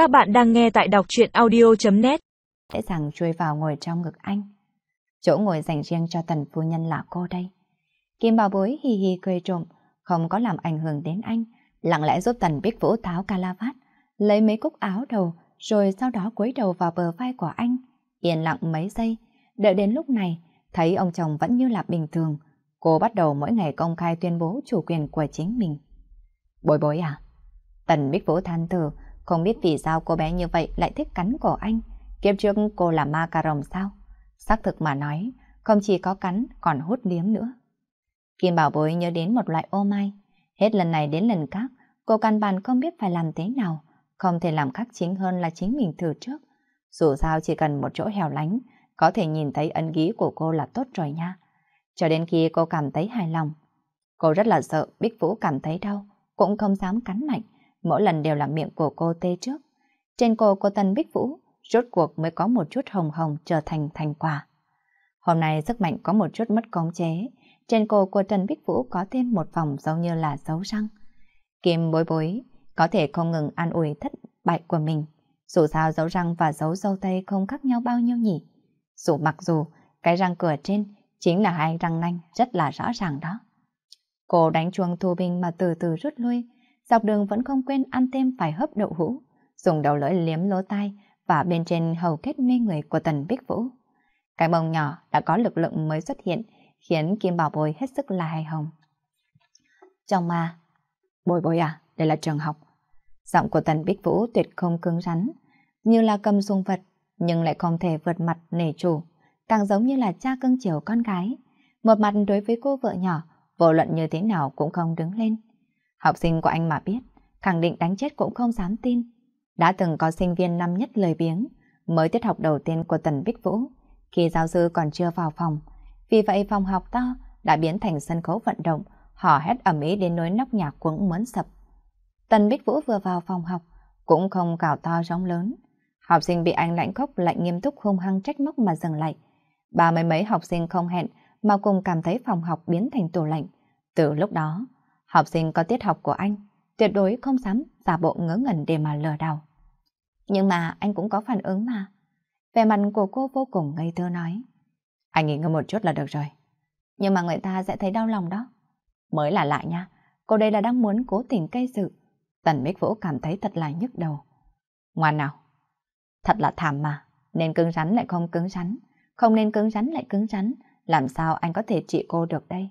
Các bạn đang nghe tại đọc truyện audio.net Dễ dàng chui vào ngồi trong ngực anh. Chỗ ngồi dành riêng cho tần phu nhân là cô đây. Kim bảo bối hì hì cười trộm, không có làm ảnh hưởng đến anh, lặng lẽ giúp tần bích vũ tháo calavat, lấy mấy cúc áo đầu, rồi sau đó cúi đầu vào bờ vai của anh, yên lặng mấy giây, đợi đến lúc này, thấy ông chồng vẫn như là bình thường, cô bắt đầu mỗi ngày công khai tuyên bố chủ quyền của chính mình. Bối bối à? Tần Bích Vũ than thở, không biết vì sao cô bé như vậy lại thích cắn cổ anh. Kiếp trước cô là ma cà rồng sao? Xác thực mà nói, không chỉ có cắn, còn hút liếm nữa. Kim Bảo Bối nhớ đến một loại ô mai. Hết lần này đến lần khác, cô căn bản không biết phải làm thế nào. Không thể làm khác chính hơn là chính mình thử trước. Dù sao chỉ cần một chỗ hẻo lánh, có thể nhìn thấy ấn ký của cô là tốt rồi nha. Cho đến khi cô cảm thấy hài lòng. Cô rất là sợ Bích Vũ cảm thấy đau, cũng không dám cắn mạnh. Mỗi lần đều là miệng của cô tê trước. Trên cô của Tần Bích Vũ, rốt cuộc mới có một chút hồng hồng trở thành thành quả. Hôm nay sức mạnh có một chút mất khống chế. Trên cô của Trần Bích Vũ có thêm một vòng giống như là dấu răng. Kim bối bối có thể không ngừng an ủi thất bại của mình. Dù sao dấu răng và dấu dâu tây không khác nhau bao nhiêu nhỉ. Dù mặc dù cái răng cửa trên chính là hai răng nanh rất là rõ ràng đó. Cô đánh chuông thu binh mà từ từ rút lui, dọc đường vẫn không quên ăn thêm vài hớp đậu hũ, dùng đầu lưỡi liếm lỗ tai và bên trên hầu kết mê người của Tần Bích Vũ. Cái bông nhỏ đã có lực lượng mới xuất hiện, khiến Kim Bảo Bồi hết sức là hài hồng. Trong ma, bồi bồi à, đây là trường học. Giọng của Tần Bích Vũ tuyệt không cứng rắn, như là cầm dung vật, nhưng lại không thể vượt mặt nể chủ, càng giống như là cha cưng chiều con gái. Một mặt đối với cô vợ nhỏ, vô luận như thế nào cũng không đứng lên. Học sinh của anh mà biết, khẳng định đánh chết cũng không dám tin. Đã từng có sinh viên năm nhất lời biếng, mới tiết học đầu tiên của Tần Bích Vũ, khi giáo sư còn chưa vào phòng. Vì vậy phòng học to đã biến thành sân khấu vận động, họ hét ầm ĩ đến nỗi nóc nhà cũng muốn sập. Tần Bích Vũ vừa vào phòng học, cũng không cào to rống lớn. Học sinh bị anh lạnh khóc lạnh nghiêm túc hung hăng trách móc mà dừng lại. Ba mấy mấy học sinh không hẹn mà cùng cảm thấy phòng học biến thành tủ lạnh. Từ lúc đó, học sinh có tiết học của anh, tuyệt đối không dám giả bộ ngớ ngẩn để mà lừa đảo. Nhưng mà anh cũng có phản ứng mà. Về mặt của cô vô cùng ngây thơ nói. Anh nghỉ ngơi một chút là được rồi. Nhưng mà người ta sẽ thấy đau lòng đó. Mới là lạ nha. Cô đây là đang muốn cố tình cây sự. Tần Bích Vũ cảm thấy thật là nhức đầu. Ngoan nào. Thật là thảm mà. Nên cứng rắn lại không cứng rắn. Không nên cứng rắn lại cứng rắn. Làm sao anh có thể trị cô được đây?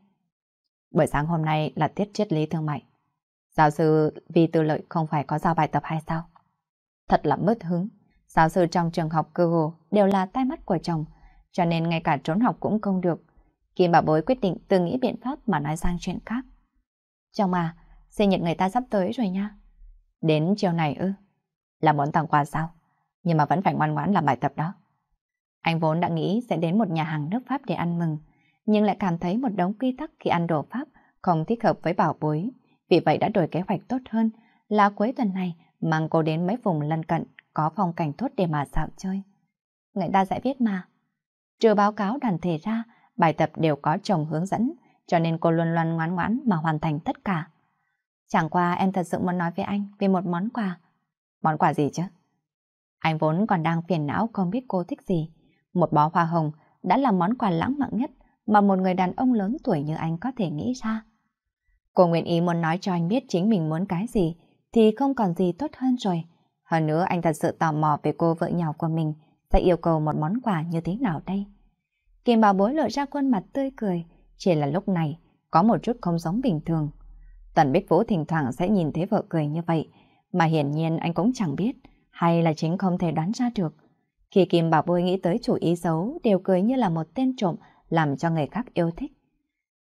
Buổi sáng hôm nay là tiết triết lý thương mại. Giáo sư vì tư lợi không phải có giao bài tập hay sao? Thật là mất hứng. Giáo sư trong trường học cơ hồ đều là tai mắt của chồng, cho nên ngay cả trốn học cũng không được. Kim bà bối quyết định tự nghĩ biện pháp mà nói sang chuyện khác. Chồng à, sinh nhật người ta sắp tới rồi nha. Đến chiều này ư? Là muốn tặng quà sao? Nhưng mà vẫn phải ngoan ngoãn làm bài tập đó. Anh vốn đã nghĩ sẽ đến một nhà hàng nước Pháp để ăn mừng, nhưng lại cảm thấy một đống quy tắc khi ăn đồ Pháp không thích hợp với bảo bối. Vì vậy đã đổi kế hoạch tốt hơn là cuối tuần này mang cô đến mấy vùng lân cận có phong cảnh tốt để mà dạo chơi. Người ta sẽ viết mà. Trừ báo cáo đoàn thể ra, bài tập đều có chồng hướng dẫn, cho nên cô luôn luôn ngoan ngoãn mà hoàn thành tất cả. Chẳng qua em thật sự muốn nói với anh về một món quà. Món quà gì chứ? Anh vốn còn đang phiền não không biết cô thích gì. Một bó hoa hồng đã là món quà lãng mạn nhất mà một người đàn ông lớn tuổi như anh có thể nghĩ ra. Cô nguyện ý muốn nói cho anh biết chính mình muốn cái gì, thì không còn gì tốt hơn rồi. Hơn nữa anh thật sự tò mò về cô vợ nhỏ của mình, sẽ yêu cầu một món quà như thế nào đây? Kim bảo bối lộ ra khuôn mặt tươi cười, chỉ là lúc này có một chút không giống bình thường. Tần Bích Vũ thỉnh thoảng sẽ nhìn thấy vợ cười như vậy, mà hiển nhiên anh cũng chẳng biết, hay là chính không thể đoán ra được. Khi Kim Bảo Bối nghĩ tới chủ ý xấu, đều cười như là một tên trộm, làm cho người khác yêu thích.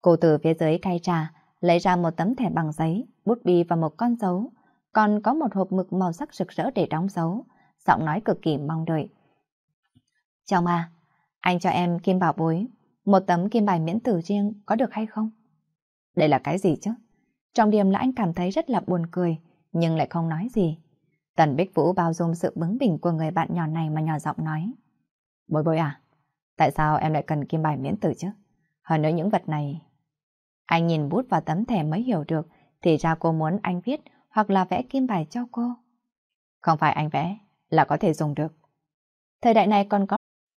Cô từ phía dưới cay trà, lấy ra một tấm thẻ bằng giấy, bút bi và một con dấu, còn có một hộp mực màu sắc rực rỡ để đóng dấu, giọng nói cực kỳ mong đợi. Chồng à, anh cho em kim bảo bối, một tấm kim bài miễn tử riêng có được hay không? Đây là cái gì chứ? Trong điểm là anh cảm thấy rất là buồn cười, nhưng lại không nói gì. Tần Bích Vũ bao dung sự bướng bỉnh của người bạn nhỏ này mà nhỏ giọng nói. Bối bối à, tại sao em lại cần kim bài miễn tử chứ? Hơn nữa những vật này... Anh nhìn bút vào tấm thẻ mới hiểu được thì ra cô muốn anh viết hoặc là vẽ kim bài cho cô. Không phải anh vẽ, là có thể dùng được. Thời đại này còn có.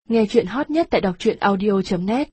Nghe chuyện hot nhất tại đọc truyện audio.net